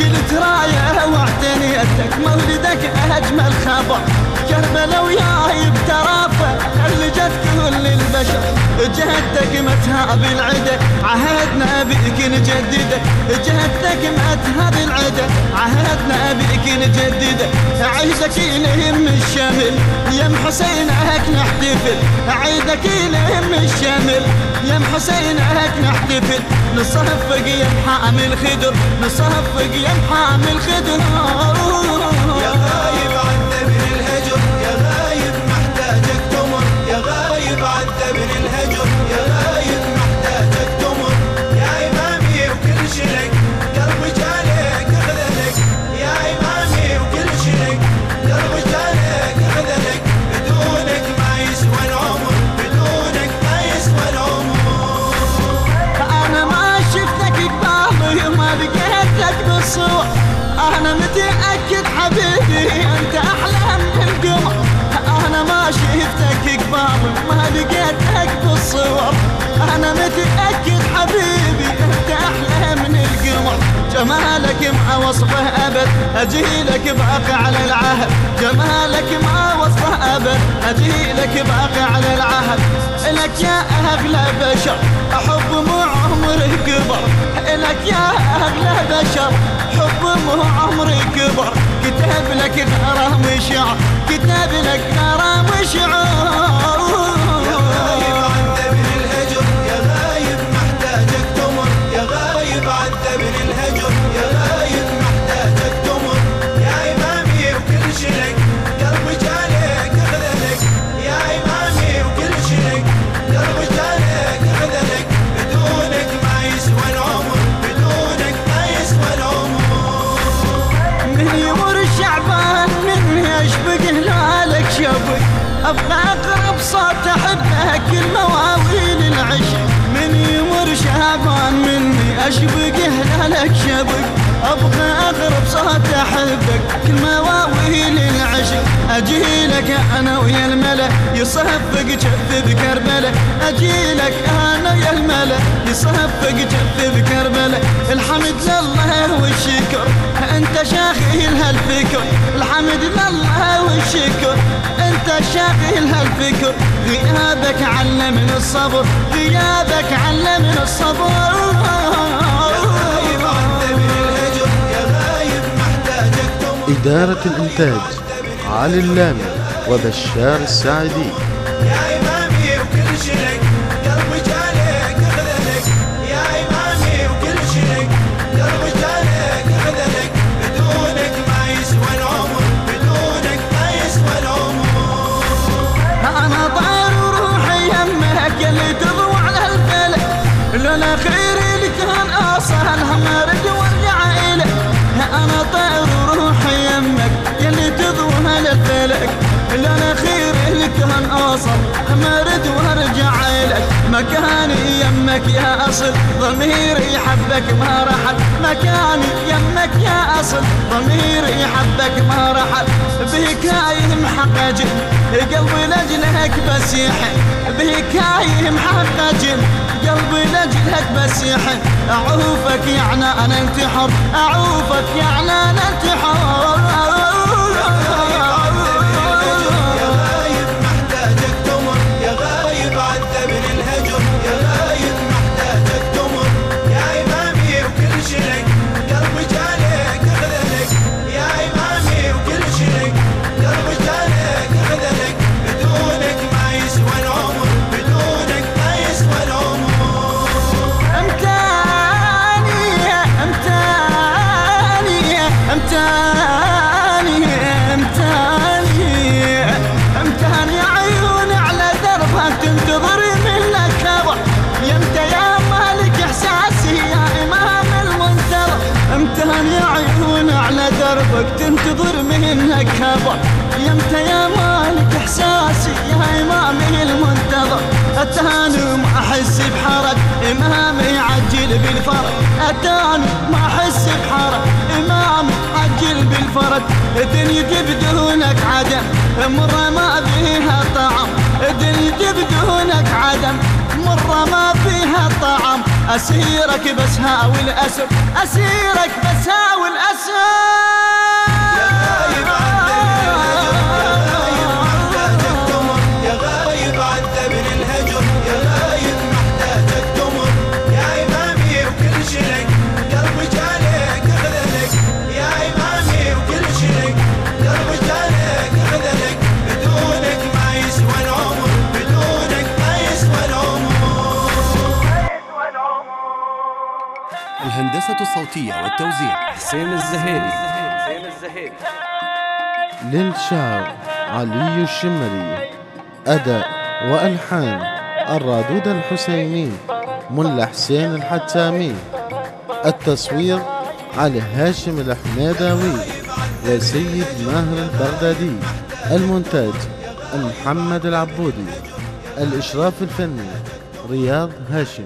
شلت راية واعتنيتك مولدك أجمل خبر. كربلا وياي بترافة علجت كل البشر. جهدتك متها بالعدة عهدنا بك نجدده. جهدتك متها بالعدة عهدنا بك نجدده. عيدك يلهم الشمل يا حسين اهك نحتفل. عيدك يلهم الشمل يا حسين اهك نحتفل نصفق يم حامل خدر يم حامل خدر يا غايب ثمن الهجر تمر الهجر يا غايب ابد اجيلك باقي على العهد جمالك ما وصفه أبد. اجيلك باقي على العهد لك يا اغلى بشر. حب مو عمري كبر لك يا اغلى بشر. حب مو عمري كبر كتب لك غرام شعر. كتب لك غرام شعر. يا غايب عن ثمن الهجر. أبغى اقرب صوت احبك المواويل العشق من يمر شعبان مني اشبق هلالك شبك. أبغى اقرب صوت احبك كل مواويل العشق. أجيلك أنا ويا الملأ يصفق جف بكربله أجيلك أنا ويا الملأ يصفق جف بكربله الحمد لله والشكر أنت شاغل هالفكر الحمد لله والشكر انت شاغل هالفكر غيابك علمني الصبر. غيابك علمني الصبر. إدارة الإنتاج علي اللامي وبشار السعدي يا إمامي وكل شلك يا أصل ضميري حبك ما رحل مكاني يمك يا أصل ضميري حبك ما رحل بك محقق قلبي لاجلك بس يحن. بك محقق قلبي لاجلك بس يحن. أعوفك يعني أنا انتحر أعوفك يعني أنا انتحر. امتاني عيوني على دربك تنتظر منك خبر يمتى يا مالك إحساسي يا إمامي المنتظر. اتاني ما أحس بحرج إمامي عجل بالفرج. اتاني ما أحس بحرج إمامي عجل بالفرج. دنيتي بدونك عدم مرة ما فيها طعم. دنيتي بدونك عدم مرة ما فيها طعم أسيرك بس هاوي الأسر أسيرك بس هاوي الأسر. الهندسة الصوتية والتوزيع حسين الزهيري. حسين الزهيري للشعر علي الشمري. أداء وألحان الرادود الحسيني ملا حسين الحتامي. التصوير علي هاشم الحميداوي وسيد ماهر البغدادي. المونتاج محمد العبودي. الإشراف الفني رياض هاشم.